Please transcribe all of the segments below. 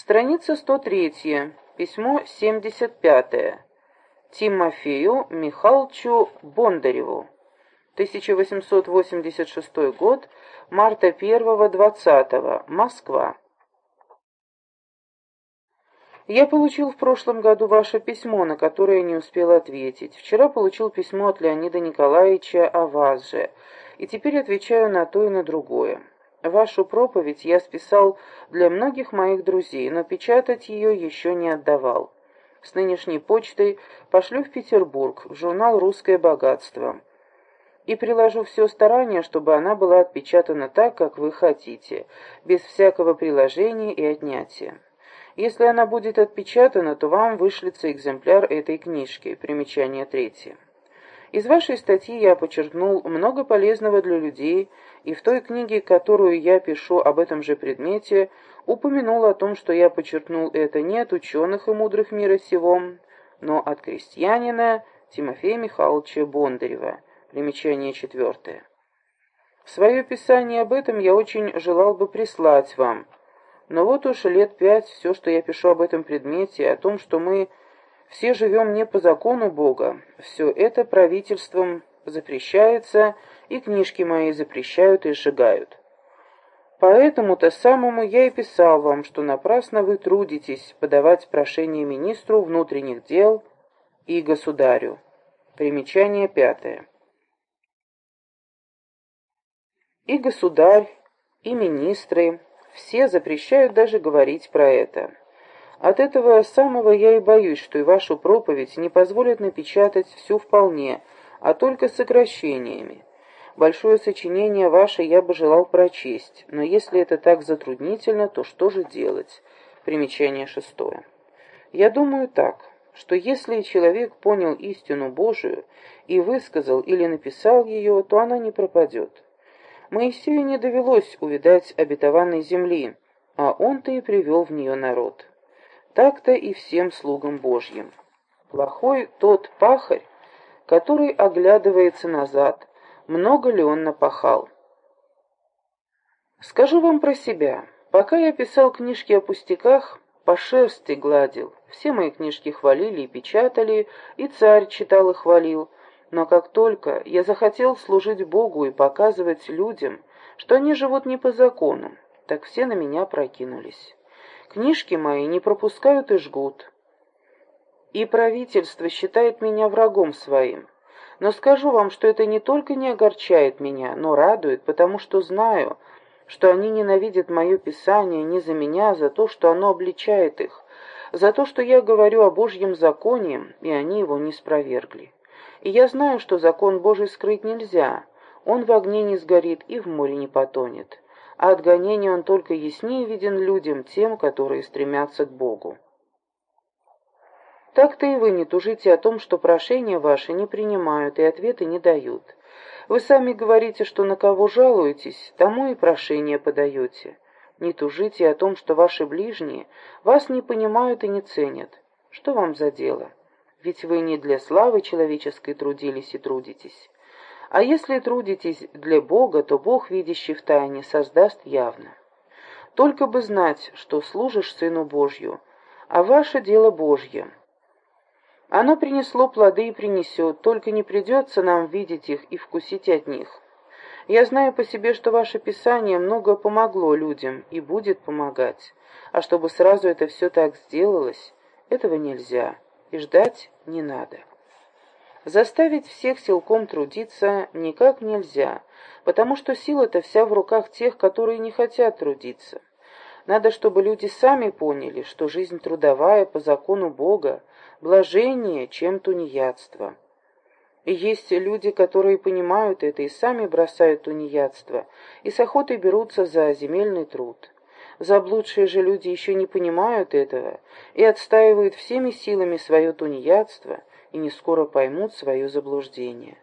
Страница 103, письмо 75. Тимофею Михайловичу Бондареву. 1886 год, марта 1-20, Москва. Я получил в прошлом году ваше письмо, на которое не успел ответить. Вчера получил письмо от Леонида Николаевича о вас же, и теперь отвечаю на то и на другое. Вашу проповедь я списал для многих моих друзей, но печатать ее еще не отдавал. С нынешней почтой пошлю в Петербург, в журнал «Русское богатство». И приложу все старание, чтобы она была отпечатана так, как вы хотите, без всякого приложения и отнятия. Если она будет отпечатана, то вам вышлется экземпляр этой книжки. Примечание третье. Из вашей статьи я подчеркнул много полезного для людей, и в той книге, которую я пишу об этом же предмете, упомянул о том, что я подчеркнул это не от ученых и мудрых мира сего, но от крестьянина Тимофея Михайловича Бондарева. Примечание четвертое. Свое писание об этом я очень желал бы прислать вам, но вот уж лет пять все, что я пишу об этом предмете, о том, что мы все живем не по закону Бога. Все это правительством запрещается, и книжки мои запрещают и сжигают. Поэтому-то самому я и писал вам, что напрасно вы трудитесь подавать прошение министру внутренних дел и государю. Примечание пятое. И государь, и министры все запрещают даже говорить про это. От этого самого я и боюсь, что и вашу проповедь не позволят напечатать всю вполне, а только сокращениями. Большое сочинение ваше я бы желал прочесть, но если это так затруднительно, то что же делать? Примечание шестое. Я думаю так, что если человек понял истину Божию и высказал или написал ее, то она не пропадет. Моисею не довелось увидать обетованной земли, а он-то и привел в нее народ так-то и всем слугам Божьим. Плохой тот пахарь, который оглядывается назад, много ли он напахал. Скажу вам про себя. Пока я писал книжки о пустяках, по шерсти гладил. Все мои книжки хвалили и печатали, и царь читал и хвалил. Но как только я захотел служить Богу и показывать людям, что они живут не по закону, так все на меня прокинулись. Книжки мои не пропускают и жгут. И правительство считает меня врагом своим. Но скажу вам, что это не только не огорчает меня, но радует, потому что знаю, что они ненавидят мое писание не за меня, а за то, что оно обличает их, за то, что я говорю о Божьем законе, и они его не спровергли. И я знаю, что закон Божий скрыть нельзя, он в огне не сгорит и в море не потонет а от гонения он только яснее виден людям, тем, которые стремятся к Богу. Так-то и вы не тужите о том, что прошения ваши не принимают и ответы не дают. Вы сами говорите, что на кого жалуетесь, тому и прошение подаете. Не тужите о том, что ваши ближние вас не понимают и не ценят. Что вам за дело? Ведь вы не для славы человеческой трудились и трудитесь. А если трудитесь для Бога, то Бог, видящий в тайне, создаст явно. Только бы знать, что служишь Сыну Божью, а ваше дело Божье. Оно принесло плоды и принесет, только не придется нам видеть их и вкусить от них. Я знаю по себе, что ваше Писание много помогло людям и будет помогать, а чтобы сразу это все так сделалось, этого нельзя и ждать не надо. Заставить всех силком трудиться никак нельзя, потому что сила-то вся в руках тех, которые не хотят трудиться. Надо, чтобы люди сами поняли, что жизнь трудовая по закону Бога блажение, чем тунеядство. И есть люди, которые понимают это и сами бросают тунеядство, и с охотой берутся за земельный труд. Заблудшие же люди еще не понимают этого и отстаивают всеми силами свое тунеядство, и не скоро поймут свое заблуждение.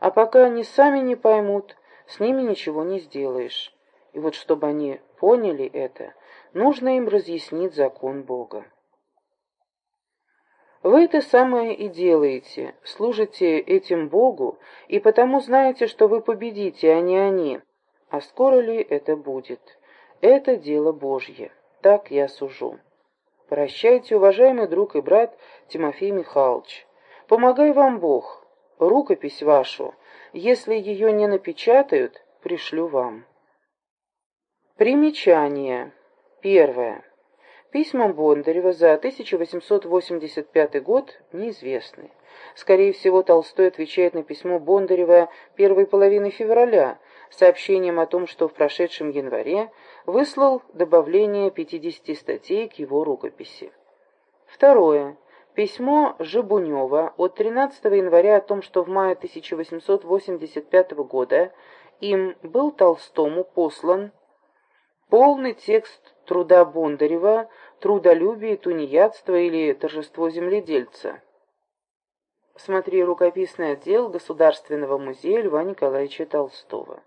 А пока они сами не поймут, с ними ничего не сделаешь. И вот чтобы они поняли это, нужно им разъяснить закон Бога. Вы это самое и делаете, служите этим Богу, и потому знаете, что вы победите, а не они. А скоро ли это будет? Это дело Божье. Так я сужу. Прощайте, уважаемый друг и брат Тимофей Михайлович. Помогай вам Бог. Рукопись вашу, если ее не напечатают, пришлю вам. Примечание. Первое. Письма Бондарева за 1885 год неизвестны. Скорее всего, Толстой отвечает на письмо Бондарева первой половины февраля, сообщением о том, что в прошедшем январе выслал добавление 50 статей к его рукописи. Второе. Письмо Жебунева от 13 января о том, что в мае 1885 года им был Толстому послан полный текст труда Бондарева «Трудолюбие, тунеядство или торжество земледельца». Смотри рукописный отдел Государственного музея Льва Николаевича Толстого.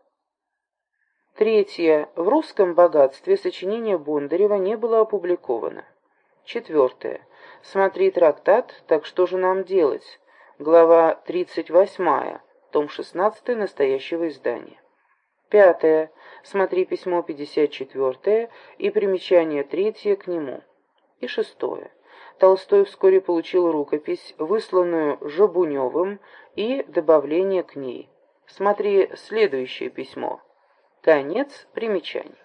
Третье. В «Русском богатстве» сочинение Бондарева не было опубликовано. Четвертое. Смотри трактат «Так что же нам делать?» Глава 38, том 16 настоящего издания. Пятое. Смотри письмо 54 и примечание третье к нему. И шестое. Толстой вскоре получил рукопись, высланную Жабуневым, и добавление к ней. Смотри следующее письмо. Конец примечаний.